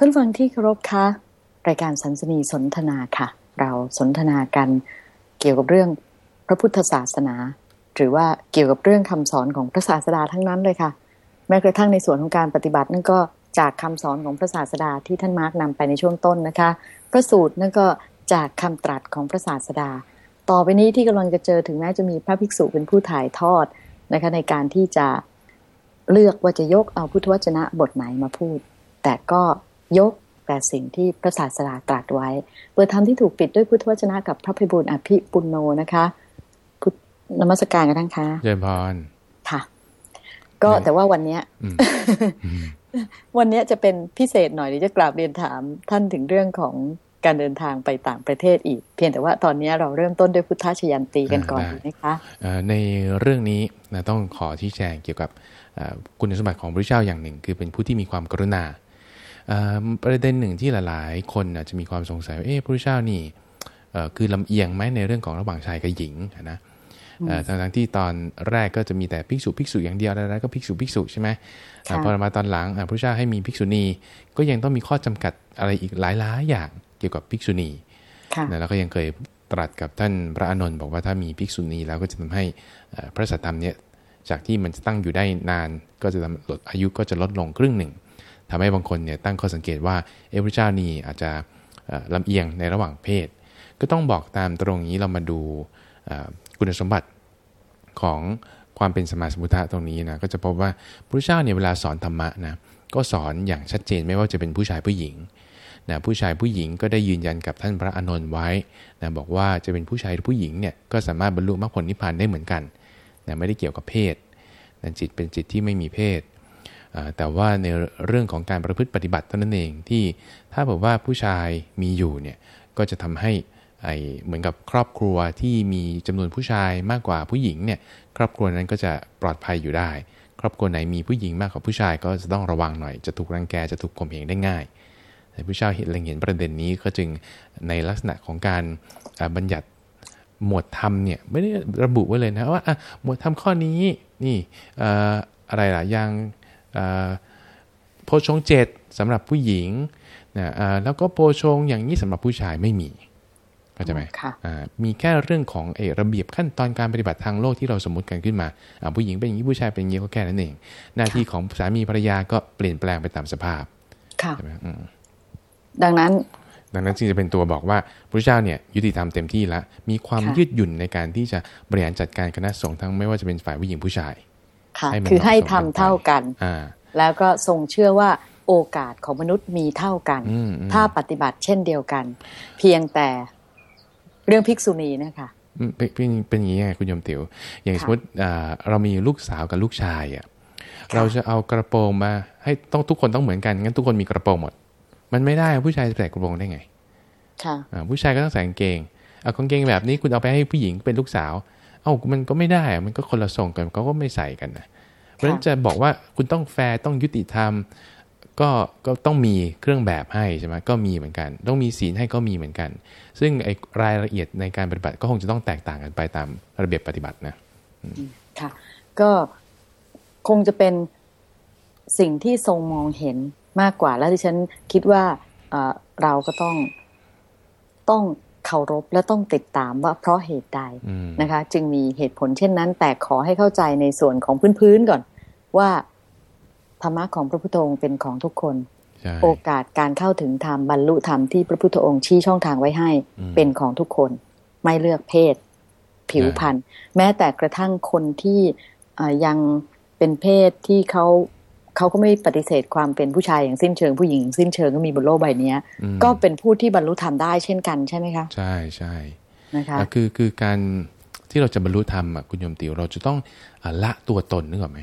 ท่านฟังที่เคารพคะ รายการสันสนีสนทนาค่ะ เราสนทนากันเกี่ยวกับเรื่องพระพุทธศาสนา หรือว่าเกี่ยวกับเรื่องคำสอนของพระศาสดาทั้งนั้นเลยค่ะ แม้กระทั่งในส่วนของการปฏิบัตินั่นก็จากคำสอนของพระศาสดาที่ท่านมาร์กนำไปในช่วงต้นนะคะ พระสูตรนั่นก็จากคำตรัสของพระศาสดา ต่อไปนี้ที่กำลังจะเจอถึงแม้จะมีพระภิกษุเป็นผู้ถ่ายทอดนะคะในการที่จะเลือกว่าจะยกเอาพุทธวจนะบทไหนมาพูด แต่ก็ ยกแต่สิ่งที่พระศาสดาตรัสไว้ เปิดธรรมที่ถูกปิดด้วยพุทธวจนะกับพระพิบูลอภิปุโนนะคะพุทธนมัสการกันทั้งค่ะเจริญพรค่ะ ก็แต่ว่าวันเนี้ยอืมอืมวันเนี้ยจะเป็นพิเศษหน่อยเดี๋ยวจะกราบเรียนถามท่านถึงเรื่องของการเดินทางไปต่างประเทศอีก เพียงแต่ว่าตอนนี้เราเริ่มต้นด้วยพุทธชยันตีกันก่อนดีไหมคะเอ่อในเรื่องนี้นะต้องขอที่แจงเกี่ยวกับเอ่อคุณสมบัติของพระเจ้าอย่างหนึ่ง คือเป็นผู้ที่มีความกรุณาเอ่อ ประเด็นหนึ่งที่หลายๆ คนอาจจะมีความสงสัยว่าเอ๊ะพระเจ้านี่เอ่อคือลำเอียงไหมในเรื่องของระหว่างชายกับหญิงนะเอ่อทั้งๆที่ตอนแรกก็จะมีแต่ภิกษุภิกษุอย่างเดียวแล้วก็ภิกษุภิกษุใช่ไหมค่ะอ่าพอมาตอนหลังอ่าพระเจ้าให้มีภิกษุณี ก็ยังต้องมีข้อจำกัดอะไรอีกหลายๆอย่างเกี่ยวกับภิกษุณีค่ะนะแล้วก็ยังเคยตรัสกับท่านพระอานนท์บอกว่าถ้ามีภิกษุณีแล้วก็จะทำให้เอ่อพระสัทธรรมเนี่ยจากที่มันจะตั้งอยู่ได้นาน ก็จะทำลดอายุก็จะลดลงครึ่งหนึ่ง ทำให้บางคนเนี่ยตั้งข้อสังเกตว่าเอพระเจ้านี่อาจจะเอ่อลำเอียงในระหว่างเพศ ก็ต้องบอกตามตรงนี้เรามาดูคุณสมบัติของความเป็นสมาสมุทธะตรงนี้นะก็จะพบว่าพระเจ้าเนี่ยเวลาสอนธรรมะนะก็สอนอย่างชัดเจนไม่ว่าจะเป็นผู้ชายผู้หญิงนะผู้ชายผู้หญิงก็ได้ยืนยันกับท่านพระอานนท์ไว้นะบอกว่าจะเป็นผู้ชายหรือผู้หญิงเนี่ยก็สามารถบรรลุมรรคผลนิพพานได้เหมือนกันนะไม่ได้เกี่ยวกับเพศนะจิตเป็นจิตที่ไม่มีเพศ แต่ว่าในเรื่องของการประพฤติปฏิบัติเท่านั้นเองที่ถ้าบอกว่าผู้ชายมีอยู่เนี่ยก็จะทำให้ไอเหมือนกับครอบครัวที่มีจำนวนผู้ชายมากกว่าผู้หญิงเนี่ยครอบครัวนั้นก็จะปลอดภัยอยู่ได้ ครอบครัวไหนมีผู้หญิงมากกว่าผู้ชายก็จะต้องระวังหน่อย จะถูกรังแกจะถูกข่มเหงได้ง่ายแต่พระเจ้าเห็นเล็งเห็นประเด็นนี้ก็จึงในลักษณะของการบัญญัติหมวดธรรมเนี่ยไม่ได้ระบุไว้เลยนะว่าหมวดธรรมข้อนี้นี่อะไรล่ะย่าง โพชงเจ็ดสำหรับผู้หญิงนะอ่าแล้วก็โพชงอย่างนี้สำหรับผู้ชายไม่มีเข้าใจไหมค่ะอ่ามีแค่เรื่องของเออระเบียบขั้นตอนการปฏิบัติทางโลกที่เราสมมติกันขึ้นมาอ่าผู้หญิงเป็นอย่างนี้ผู้ชายเป็นอย่างนี้ก็แค่นั้นเอง หน้าที่ของสามีภรรยาก็เปลี่ยนแปลงไปตามสภาพค่ะใช่ไหมอืมดังนั้น ดังนั้นจึงจะเป็นตัวบอกว่าพระเจ้าเนี่ยยุติธรรมเต็มที่แล้วมีความค่ะยืดหยุ่นในการที่จะบริหารจัดการคณะสงฆ์ทั้งไม่ว่าจะเป็นฝ่ายผู้หญิงผู้ชาย ค่ะให้มันคือให้เหมาะสมทำกันไปเท่ากันอ่าแล้วก็ทรงเชื่อว่าโอกาสของมนุษย์มีเท่ากันอืมอืมถ้าปฏิบัติเช่นเดียวกัน เพียงแต่เรื่องภิกษุณีนะคะอืมเป็นเป็นเป็นอย่างนี้ไงคุณโยมติ๋วอย่างค่ะสมมติอ่าเรามีลูกสาวกับลูกชายอะเราจะเอากระโปรงมา ให้ต้องทุกคนต้องเหมือนกันงั้นทุกคนมีกระโปรงหมด มันไม่ได้ผู้ชายจะใส่กระโปรงได้ไงค่ะอ่าผู้ชายก็ต้องใส่กางเกงเอากางเกงแบบนี้คุณเอาไปให้ผู้หญิงเป็นลูกสาว เอ้ามันก็ไม่ได้อะมันก็คนละทรงกันเขาก็ไม่ใส่กันนะเพราะฉะนั้นจะบอกว่าคุณต้องแฟร์ต้องยุติธรรม ก็ก็ต้องมีเครื่องแบบให้ใช่ไหมก็มีเหมือนกัน ต้องมีศีลให้ก็มีเหมือนกัน ซึ่งไอ้รายละเอียดในการปฏิบัติก็คงจะต้องแตกต่างกันไปตามระเบียบปฏิบัตินะค่ะ ก็คงจะเป็นสิ่งที่ทรงมองเห็นมากกว่า แล้วที่ฉันคิดว่าเอ่อเราก็ต้องต้อง เคารพและต้องติดตามว่าเพราะเหตุใดอืมนะคะ จึงมีเหตุผลเช่นนั้น แต่ขอให้เข้าใจในส่วนของพื้นๆก่อน ว่าธรรมะของพระพุทธองค์เป็นของทุกคนใช่โอกาสการเข้าถึงธรรมบรรลุธรรมที่พระพุทธองค์ชี้ช่องทางไว้ให้อืมเป็นของทุกคน ไม่เลือกเพศ ผิวพรรณแม้แต่กระทั่งคนที่เอ่อยังเป็นเพศที่เขา เขาก็ไม่ปฏิเสธความเป็นผู้ชายอย่างสิ้นเชิงผู้หญิงอย่างสิ้นเชิงก็มีบนโลกใบเนี้ยอืมก็เป็นผู้ที่บรรลุธรรมได้เช่นกันใช่ไหมคะ ใช่ใช่นะคะอะคือคือการที่เราจะบรรลุธรรมอะคุณโยมติวเราจะต้องอะละตัวตนนึกออกไหม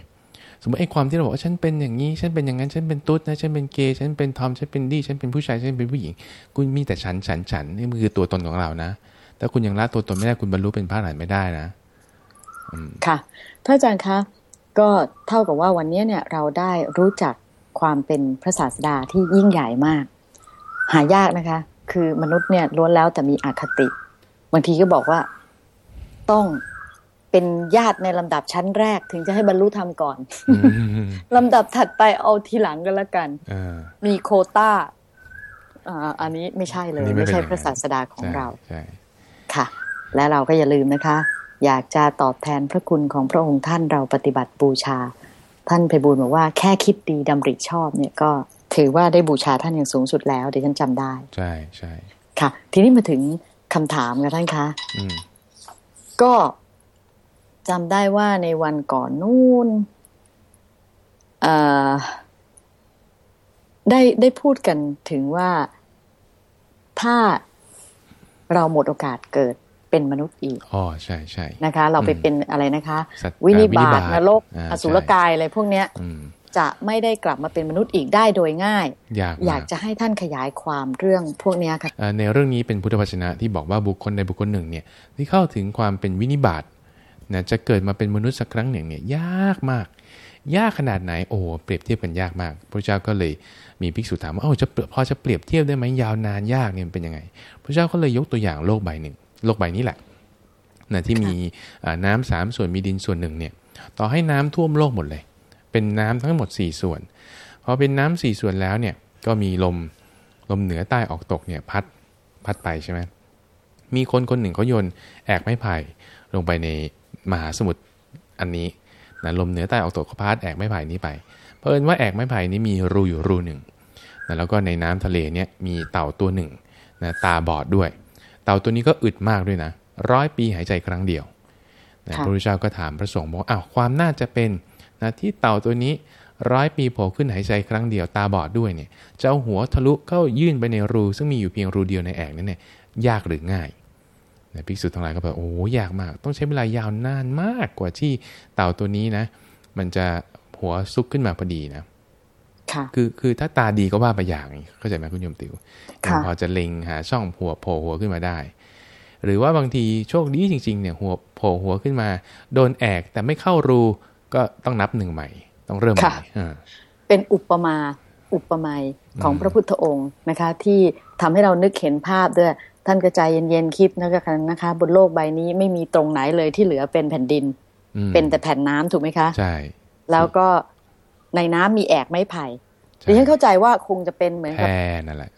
สมมติไอ้ความที่เราบอกว่าฉันเป็นอย่างนี้ฉันเป็นอย่างนั้นฉันเป็นตุ๊ดนะฉันเป็นเกย์ฉันเป็นทอมฉันเป็นดี้ฉันเป็นผู้ชายฉันเป็นผู้หญิง คุณมีแต่ฉันฉันฉันนี่มันคือตัวตนของเรานะถ้าคุณยังละตัวตนไม่ได้คุณบรรลุเป็นพระอรหันต์ไม่ได้นะค่ะพระอาจารย์คะ ก็เท่ากับว่าวันนี้เนี่ยเราได้รู้จักความเป็นพระศาสดาที่ยิ่งใหญ่มาก หายากนะคะ คือมนุษย์เนี่ยล้วนแล้วแต่มีอคติ บางทีก็บอกว่าต้องเป็นญาติในลำดับชั้นแรกถึงจะให้บรรลุธรรมก่อนอืมลำดับถัดไปเอาทีหลังกันละกันเออมีโควต้าอ่าอันนี้ไม่ใช่เลยอันนี้ไม่ไม่ใช่เป็นอย่างนั้นพระศาสดาของใช่เราใช่ค่ะ และเราก็อย่าลืมนะคะ อยากจะตอบแทนพระคุณของพระองค์ท่านเราปฏิบัติบูชา ท่านไพบูลย์บอกว่าแค่คิดดีดำริชอบเนี่ยก็ถือว่าได้บูชาท่านอย่างสูงสุดแล้วเดี๋ยวฉันจำได้ ใช่ใช่ค่ะ ทีนี้มาถึงคำถามค่ะท่านคะอืมก็จำได้ว่าในวันก่อนนู่นเอ่อได้ได้พูดกันถึงว่าถ้าเราหมดโอกาสเกิด เป็นมนุษย์อีกอ๋อใช่ใช่นะคะ เราไปอืมเป็นอะไรนะคะสัตว์วินิบาตอ่นรกาอสุรกายอะไรพวกเนี้ยอืมจะไม่ได้กลับมาเป็นมนุษย์อีกได้โดยง่ายยากมอยากจะให้ท่านขยายความเรื่องพวกเนี้ยค่ะเอ่อในเรื่องนี้เป็นพุทธวจนะที่บอกว่าบุคคลใดบุคคลหนึ่งเนี่ยที่เข้าถึงความเป็นวินิบาตนะจะเกิดมาเป็นมนุษย์สักครั้งหนึ่งเนี่ยยากมาก ยากขนาดไหนโอ้เปรียบเทียบกันยากมากพระเจ้าก็เลยมีภิกษุถามว่าเอ้าจะเปรียบพอจะเปรียบเทียบได้ไหมยาวนานยากเนี่ยมันเป็นยังไง พระเจ้าก็เลยยกตัวอย่างโลกใบหนึ่ง โลกใบนี้แหละนะที่มีอ่าน้ำสามส่วนมีดินส่วนหนึ่งเนี่ยต่อให้น้ำท่วมโลกหมดเลย เป็นน้ำทั้งหมด 4 ส่วน พอเป็นน้ำสี่ส่วนแล้วเนี่ย ก็มีลม ลมเหนือใต้ออกตกเนี่ยพัด พัดไปใช่ไหมมีคนคนหนึ่งเขาโยนแอกไม้ไผ่ลงไปในมหาสมุทรอันนี้นะลมเหนือใต้ออกตกเขาพัดแอกไม้ไผ่นี้ไป เพราะเอิญว่าแอกไม้ไผ่นี้มีรูอยู่รูหนึ่งนะแล้วก็ในน้ำทะเลเนี่ยมีเต่าตัวหนึ่งนะตาบอดด้วย เต่าตัวนี้ก็อึดมากด้วยนะร้อยปีหายใจครั้งเดียวนะค่ะพระพุทธเจ้าก็ถามพระสงฆ์บอกว่าอ้าวความน่าจะเป็นนะที่เต่าตัวนี้ร้อยปีโผล่ขึ้นหายใจครั้งเดียวตาบอดด้วยเนี่ยจะเอาหัวทะลุเข้ายื่นไปในรู ซึ่งมีอยู่เพียงรูเดียวในแอกนั้นเนี่ยยากหรือง่ายนะภิกษุทั้งหลายก็แบบโอ้ยากมาก ต้องใช้เวลายาวนานมากกว่าที่เต่าตัวนี้นะ มันจะหัวซุกขึ้นมาพอดีนะ ค่ะคือคือถ้าตาดีก็ว่าไปอย่างนี้เข้าใจไหมคุณโยมติวยังค่ะพอจะเล็งหาช่องหัวโผล่หัวขึ้นมาได้ หรือว่าบางทีโชคดีจริง ๆ เนี่ยหัวโผล่หัวขึ้นมา โดนแอกแต่ไม่เข้ารูก็ต้องนับหนึ่งใหม่ ต้องเริ่มใหม่อ่าเป็นอุปมาอุปไมยของอืมพระพุทธองค์นะคะ ที่ทำให้เรานึกเห็นภาพด้วยท่านกระจายเย็นๆคิดนะคะนะคะ บนโลกใบนี้ไม่มีตรงไหนเลยที่เหลือเป็นแผ่นดินอืมเป็นแต่แผ่นน้ำถูกไหมคะ ใช่ แล้วก็ ในน้ำมีแอกไม้ไผ่ใช่ดิฉันเข้าใจว่าคงจะเป็นเหมือนแพกับนั่นแหละ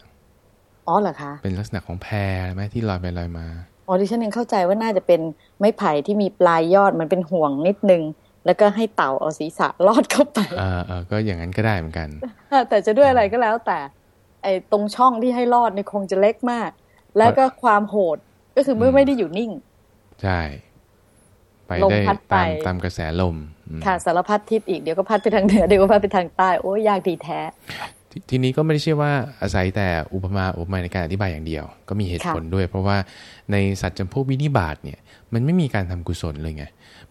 อ๋อเหรอคะ เป็นลักษณะของแพไหมที่ลอยไปลอยมาอ๋อดิฉันยังเข้าใจว่าน่าจะเป็นไม้ไผ่ที่มีปลายยอดมันเป็นห่วงนิดนึง แล้วก็ให้เต่าเอาศีรษะลอดเข้าไปเออเออก็อย่างนั้นก็ได้เหมือนกัน แต่จะด้วยอะไรก็แล้วแต่ไอ้ตรงช่องที่ให้รอดเนี่ยคงจะเล็กมาก แล้วก็ความโหดก็คือเมื่ออืมไม่ได้อยู่นิ่ง ใช่ ไปลมได้พัดไปตามตามกระแสลมอืม ค่ะสารพัดทิศอีกเดี๋ยวก็พัดไปทางเหนือเดี๋ยวก็พัดไปทางใต้โอ้ยยากดีแท้ททีนี้ก็ไม่ได้ใช่ว่าอาศัยแต่อุปมาอุปไมยในการอธิบายอย่างเดียว ก็มีเหตุค่ะผลด้วย เพราะว่าในสัตว์จำพวกวินิบาตเนี่ยมันไม่มีการทำกุศลเลยไง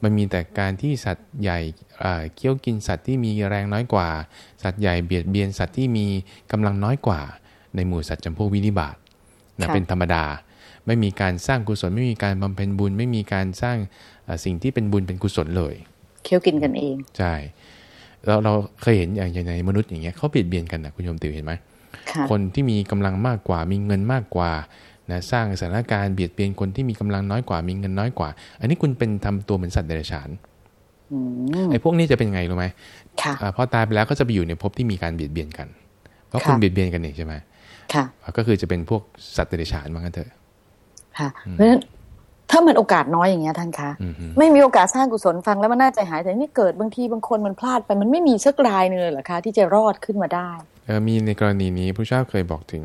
มันมีแต่การที่สัตว์ใหญ่อ่าเคี้ยวกินสัตว์ที่มีแรงน้อยกว่า สัตว์ใหญ่เบียดเบียนสัตว์ที่มีกำลังน้อยกว่า ในหมู่สัตว์จำพวกวินิบาตนะค่ะเป็นธรรมดา ไม่มีการสร้างกุศล ไม่มีการบำเพ็ญบุญ ไม่มีการสร้างอ่าสิ่งที่เป็นบุญเป็นกุศลเลย เคี้ยวกินกันเองใช่เราเราเคยเห็นอย่างอย่างในมนุษย์อย่างเงี้ยเขาเบียดเบียนกันนะคุณโยมติวเห็นไหมค่ะคนที่มีกำลังมากกว่ามีเงินมากกว่านะสร้างสถานการณ์เบียดเบียนคนที่มีกำลังน้อยกว่ามีเงินน้อยกว่า อันนี้คุณเป็นทำตัวเหมือนสัตว์เดรัจฉานอืมไอ้พวกนี้จะเป็นไงรู้ไหมค่ะอ่าพอตายไปแล้วก็จะไปอยู่ในภพที่มีการเบียดเบียนกัน เพราะคุณค่ะเบียดเบียนกันเองใช่ไหมค่ะอ่าก็คือจะเป็นพวกสัตว์เดรัจฉานว่างั้นเถอะค่ะเพราะฉะนั้น ถ้ามันโอกาสน้อยอย่างเงี้ยท่านคะอือฮึไม่มีโอกาสสร้างกุศลฟังแล้วมันน่าใจหายแต่นี่เกิดบางทีบางคนมันพลาดไปมันไม่มีสักรายหนึงเลยเหรอคะที่จะรอดขึ้นมาได้เออมีในกรณีนี้พระเจ้าเคยบอกถึง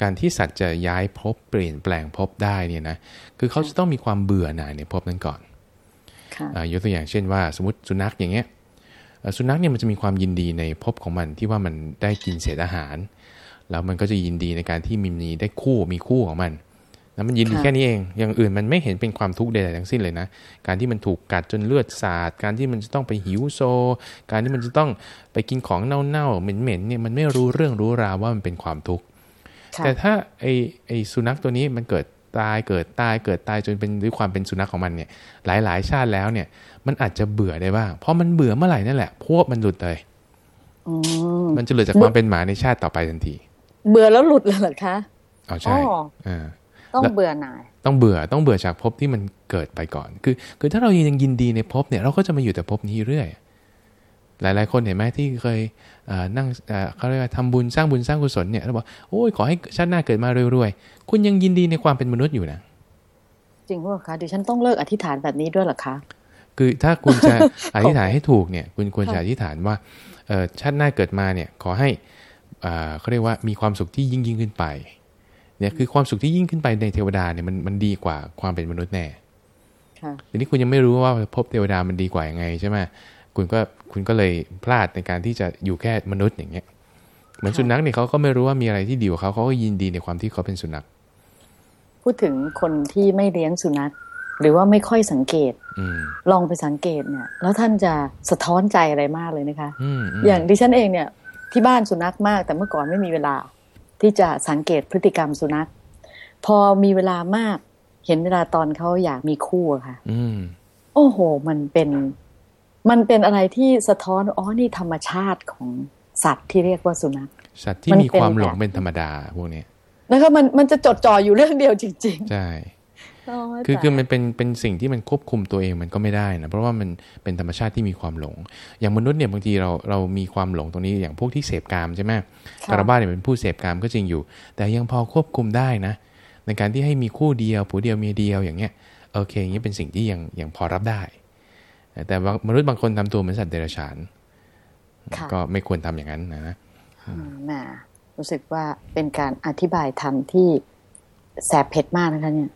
การที่สัตว์จะย้ายภพเปลี่ยนแปลงภพได้เนี่ยนะคือเขาจะต้องมีความเบื่อหน่ายในภพนั้นก่อนค่ะอ่ายกตัวอย่างเช่นว่า สมมติสุนัขอย่างเงี้ยเอ่อสุนัขเนี่ยมันจะมีความยินดีในภพของมันที่ว่ามันได้กินเศษอาหาร แล้วมันก็จะยินดีในการที่มีมีได้คู่มีคู่ของมัน แล้วมันยินดีค่ะแค่นี้เอง อย่างอื่นมันไม่เห็นเป็นความทุกข์ใดๆทั้งสิ้นเลยนะ การที่มันถูกกัดจนเลือดสาด การที่มันจะต้องไปหิวโซ การที่มันจะต้องไปกินของเน่าๆเหม็นๆเนี่ยมันไม่รู้เรื่องรู้ราวว่ามันเป็นความทุกข์ค่ะแต่ถ้าไอไอสุนัขตัวนี้มันเกิดตายเกิดตายเกิดตายจนเป็นด้วยความเป็นสุนัขของมันเนี่ย หลายๆ ชาติแล้วเนี่ย มันอาจจะเบื่อได้บ้างเพราะมันเบื่อเมื่อไหร่นั่นแหละพวกมันหลุดเลยอืมมันจะหลุดจากความเป็นหมาในชาติต่อไปทันที เบื่อแล้วหลุดเลยเหรอคะเอาใช่อ๋ออ่า ต้องแล้วเบื่อหน่าย ต้องเบื่อต้องเบื่อจากภพที่มันเกิดไปก่อน คือ คือถ้าเรายังยินดีในภพเนี่ยเราก็จะมาอยู่แต่ภพนี้เรื่อยหลาย ๆ คนเห็นไหมที่เคยนั่งเขาเรียกว่าทำบุญสร้างบุญสร้างกุศลเนี่ยแล้วบอกโอ้ยขอให้ชาติหน้าเกิดมารวยๆคุณยังยินดีในความเป็นมนุษย์อยู่นะจริงว่าคะดิฉันต้องเลิกอธิษฐานแบบนี้ด้วยหรอคะคือถ้าคุณจะอธิษฐานให้ถูกเนี่ยคุณควรจะอธิษฐานว่าชาติหน้าเกิดมาเนี่ยขอให้เขาเรียกว่ามีความสุขที่ยิ่งยิ่งขึ้นไป เนี่ยคือความสุขที่ยิ่งขึ้นไปในเทวดาเนี่ยมันมันดีกว่าความเป็นมนุษย์แน่ทีนี้คุณยังไม่รู้ว่าพบเทวดามันดีกว่ายังไงใช่ไหมคุณก็คุณก็เลยพลาดในการที่จะอยู่แค่มนุษย์อย่างเงี้ย เหมือนสุนัขเนี่ยเขาก็ไม่รู้ว่ามีอะไรที่ดีกว่าเขาเขาก็ยินดีในความที่เขาเป็นสุนัข พูดถึงคนที่ไม่เลี้ยงสุนัข หรือว่าไม่ค่อยสังเกตลองไปสังเกตเนี่ย แล้วท่านจะสะท้อนใจอะไรมากเลยนะคะอย่างดิฉันเองเนี่ย ที่บ้านสุนัขมาก แต่เมื่อก่อนไม่มีเวลา ที่จะสังเกตพฤติกรรมสุนัข พอมีเวลามาก เห็นเวลาตอนเขาอยากมีคู่ค่ะอืโอ้โห มันเป็น มันเป็นอะไรที่สะท้อนอ๋อนี่ธรรมชาติของสัตว์ที่เรียกว่าสุนัขสัตว์ที่มีความหลงเป็นธรรมดาพวกนี้แล้วก็มันมันจะจดจ่ออยู่เรื่องเดียวจริง ๆ ใช่ คือคือมันเป็นเป็นสิ่งที่มันควบคุมตัวเองมันก็ไม่ได้นะเพราะว่ามันเป็นธรรมชาติที่มีความหลง อย่างมนุษย์เนี่ยบางทีเราเรามีความหลงตรงนี้อย่างพวกที่เสพกามใช่ไหมคาราบ้าเนี่ยเป็นผู้เสพกามก็จริงอยู่ แต่ยังพอควบคุมได้นะ ในการที่ให้มีคู่เดียวผัวเดียวเมียเดียวอย่างเงี้ยโอเคอย่างนี้เป็นสิ่งที่ยังยังพอรับได้ แต่มนุษย์บางคนทำตัวเหมือนสัตว์เดรัจฉานก็ไม่ควรทำอย่างนั้นนะน่รู้สึกว่าเป็นการอธิบายธรรมที่แสบเผ็ดมากนะคะเนี่ย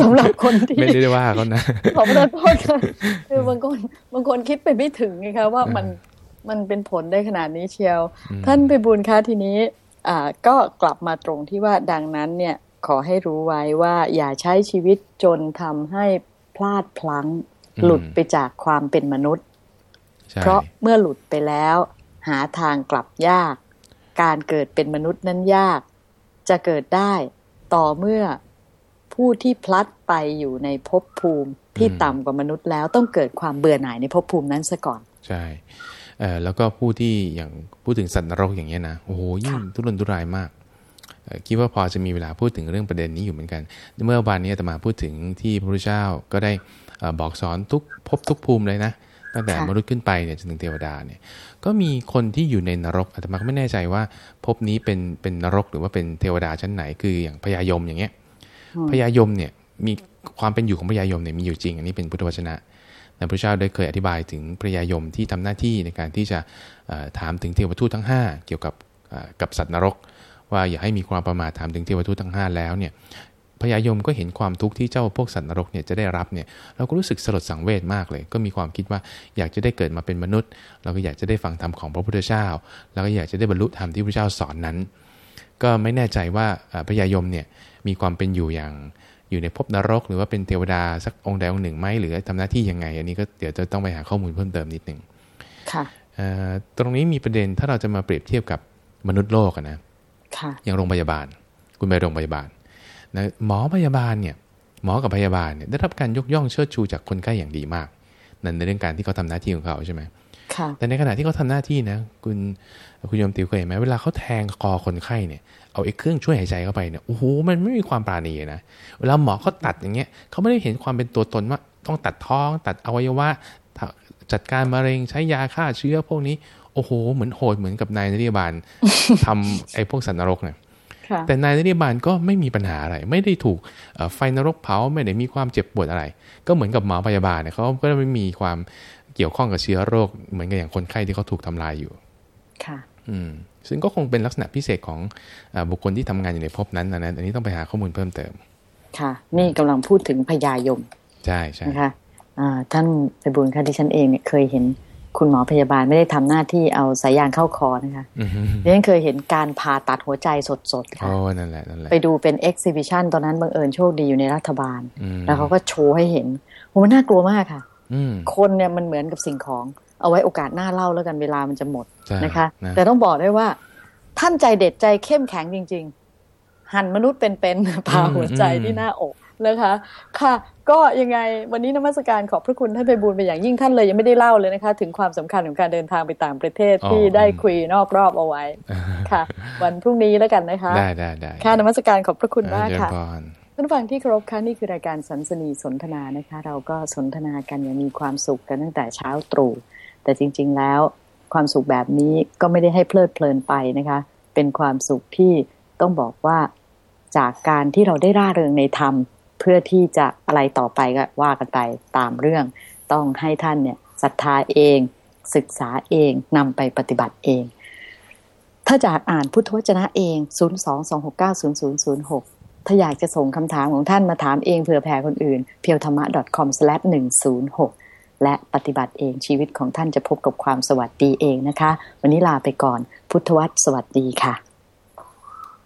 สำหรับคนที่ไม่ได้ว่าเขานะขอประทานค่ะคือบางคนบางคนคิดไปไม่ถึงไงคะว่ามันมันเป็นผลได้ขนาดนี้เชียว ท่านไปบุญคะทีนี้อ่าก็กลับมาตรงที่ว่าดังนั้นเนี่ยขอให้รู้ไว้ว่าอย่าใช้ชีวิตจนทำให้พลาดพลั้งหลุดไปจากความเป็นมนุษย์ เพราะเมื่อหลุดไปแล้ว หาทางกลับยาก การเกิดเป็นมนุษย์นั้นยาก จะเกิดได้ต่อเมื่อ ผู้ที่พลัดไปอยู่ในภพภูมิที่ต่ำกว่ามนุษย์แล้วต้องเกิดความเบื่อหน่ายในภพภูมินั้นซะก่อน ใช่แล้วก็ผู้ที่อย่างพูดถึงสัตว์นรกอย่างเงี้ยนะโอ้โหยิ่งทุรนทุรายมากคิดว่าพอจะมีเวลาพูดถึงเรื่องประเด็นนี้อยู่เหมือนกัน เมื่อวันนี้จะมาพูดถึงที่พระพุทธเจ้าก็ได้บอกสอนทุกพบทุกภูมิเลยนะตั้งแต่มนุษย์ขึ้นไปเนี่ยจนถึงเทวดาเนี่ยก็มีคนที่อยู่ในนรกอาตมาก็ไม่แน่ใจว่าพบนี้เป็นเป็นนรกหรือว่าเป็นเทวดาชั้นไหนคืออย่างพญายมอย่างเงี้ย พญายมเนี่ยมีความเป็นอยู่ของพญายมเนี่ยมีอยู่จริง อันนี้เป็นพุทธวจนะพระเจ้าได้เคยอธิบายถึงพญายมที่ทำหน้าที่ในการที่จะถามถึงเทวทูตทั้ง 5 เกี่ยวกับกับสัตว์นรก ว่าอย่าให้มีความประมาทถามถึงเทวทูตทั้ง 5 แล้วเนี่ยพญายมก็เห็นความทุกข์ที่เจ้าพวกสัตว์นรกเนี่ยจะได้รับเนี่ยเราก็รู้สึกสลดสังเวชมากเลย ก็มีความคิดว่าอยากจะได้เกิดมาเป็นมนุษย์ เราก็อยากจะได้ฟังธรรมของพระพุทธเจ้าแล้วก็อยากจะได้บรรลุธรรมที่พระเจ้าสอนนั้น ก็ไม่แน่ใจว่าพญายมเนี่ย มีความเป็นอยู่อย่างอยู่ในภพนรก หรือว่าเป็นเทวดาสักองค์ใดองค์หนึ่งไหมหรือทำหน้าที่ยังไง อันนี้ก็เดี๋ยวจะต้องไปหาข้อมูลเพิ่มเติมนิดหนึ่งค่ะตรงนี้มีประเด็นถ้าเราจะมาเปรียบเทียบกับมนุษย์โลกนะอย่างโรงพยาบาล คุณไปโรงพยาบาลนะหมอพยาบาลเนี่ยหมอกับพยาบาลเนี่ยได้รับการยกย่องเชิดชูจากคนไข้อย่างดีมากนั่นในเรื่องการที่เขาทาหน้าที่ของเขาใช่ไหมค่ะ แต่ในขณะที่เขาทาหน้าที่นะคุณคุณยมติวเคยเห็นไหมเวลาเขาแทงคอคนไข้เนี่ยเอาไอ้เครื่องช่วยหายใจเข้าไปเนี่ยโอ้โหมันไม่มีความปราณีนะเวลาหมอเขาตัดอย่างเงี้ยเขาไม่ได้เห็นความเป็นตัวตนว่าต้องตัดท้อง ตัดอวัยวะจัดการมะเร็งใช้ยาฆ่าเชื้อพวกนี้โอ้โหเหมือนโหดเหมือนกับนายนริบาลทำไอ้พวกสัตว์นรกเนี่ยแต่นายนริบาลก็ไม่มีปัญหาอะไร ไม่ได้ถูกไฟนรกเผาไม่ได้มีความเจ็บปวดอะไร ก็เหมือนกับหมอพยาบาลเนี่ยเขาก็ไม่มีความ เกี่ยวข้องกับเชื้อโรค เหมือนกับอย่างคนไข้ที่เขาถูกทำลายอยู่ ค่ะ อืม ซึ่งก็คงเป็นลักษณะพิเศษของอบุคคลที่ทำงานอยู่ในภพนั้นนะอันนี้ต้องไปหาข้อมูลเพิ่มเติม ค่ะ นี่กำลังพูดถึงพยายม ใช่ใช่นะคะท่านไปบุญค่ะที่ฉันเองเนี่ยเคยเห็นคุณหมอพยาบาลไม่ได้ทำหน้าที่เอาสายยางเข้าคอนะคะดิฉันเคยเห็นการผ่าตัดหัวใจสดๆค่ะโอ้นั่นแหละนั่นแหละ ไปดูเป็นเอ็กซิบิชันตอนนั้นบังเอิญโชคดีอยู่ในรัฐบาล แล้วเขาก็โชว์ให้เห็นโหมันน่ากลัวมากค่ะ คนเนี่ยมันเหมือนกับสิ่งของเอาไว้โอกาสหน้าเล่าแล้วกันเวลามันจะหมดนะคะ แต่ต้องบอกได้ว่า ท่านใจเด็ดใจเข้มแข็งจริง ๆ หันมนุษย์เป็นๆผ่าหัวใจที่หน้าอกนะคะ ค่ะ ก็ยังไงวันนี้นมัสการขอบพระคุณท่านไปบูลเป็นอย่างยิ่งท่านเลยยังไม่ได้เล่าเลยนะคะ ถึงความสำคัญของการเดินทางไปต่างประเทศที่ได้คุยนอกรอบเอาไว้ค่ะ วันพรุ่งนี้แล้วกันนะคะ ได้ได้ได้ค่ะนมัสการขอบพระคุณมากค่ะ ท่านฟังที่เคารพค่ะนี่คือรายการสันสนีสนทนานะคะ เราก็สนทนากันอย่างมีความสุขกันตั้งแต่เช้าตรู่แต่จริง ๆ แล้วความสุขแบบนี้ก็ไม่ได้ให้เพลิดเพลินไปนะคะ เป็นความสุขที่ต้องบอกว่าจากการที่เราได้ร่าเริงในธรรม เพื่อที่จะอะไรต่อไปก็ว่ากันไปตามเรื่อง ต้องให้ท่านเนี่ยศรัทธาเอง ศึกษาเองนำไปปฏิบัติเอง ถ้าจากอ่านพุทธวจนะเอง 022690006 ถ้าอยากจะส่งคำถามของท่านมาถามเองเผื่อแผ่คนอื่น เพียวธรรมะ .com/106 และปฏิบัติเองชีวิตของท่านจะพบกับความสวัสดีเองนะคะ วันนี้ลาไปก่อน พุทธวัตรสวัสดีค่ะ